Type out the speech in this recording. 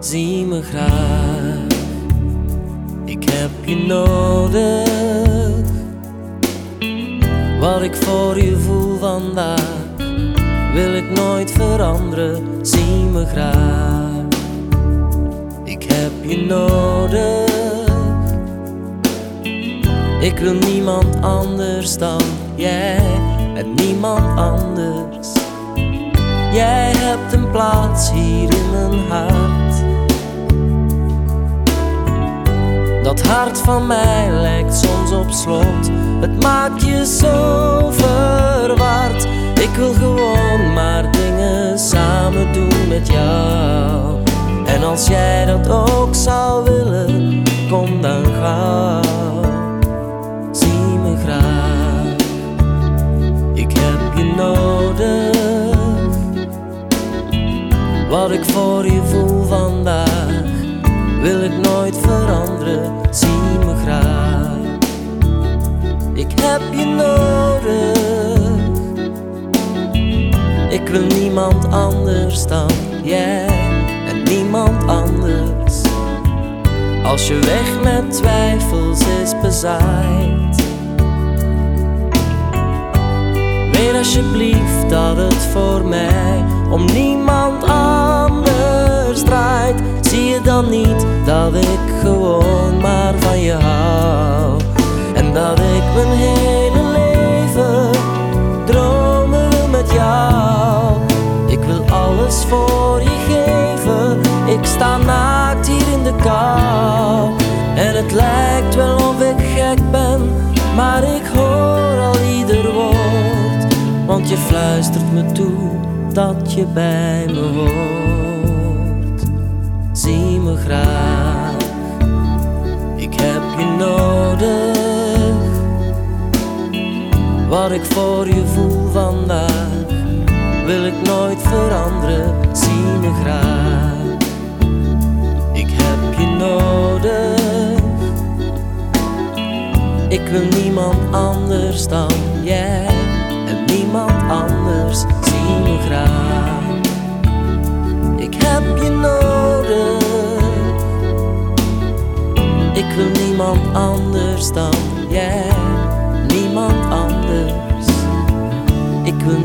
zie me graag. Ik heb je nodig. Wat ik voor je voel vandaag, wil ik nooit veranderen. Zie me graag. Ik heb je nodig. Ik wil niemand anders dan jij en niemand anders. Jij hebt een plaats hier in mijn hart. Dat hart van mij lijkt soms op slot. Het maakt je zo verward. Ik wil gewoon maar dingen samen doen met jou. En als jij dat ook zou willen, kom dan gauw. Zie me graag. Ik heb je nodig. Wat ik voor je voel vandaag, wil ik nooit veranderen. Zie me graag. Ik heb je nodig. Ik wil niemand anders dan jij en niemand anders. Als je weg met twijfels is bezaaid. Weet alsjeblieft dat het voor mij om niemand fluistert me toe dat je bij me hoort. Zie me graag, ik heb je nodig. Wat ik voor je voel vandaag, wil ik nooit veranderen. Zie me graag, ik heb je nodig. Ik wil niemand anders dan jij anders. Zie me graag, ik heb je nodig. Ik wil niemand anders dan jij, niemand anders. Ik wil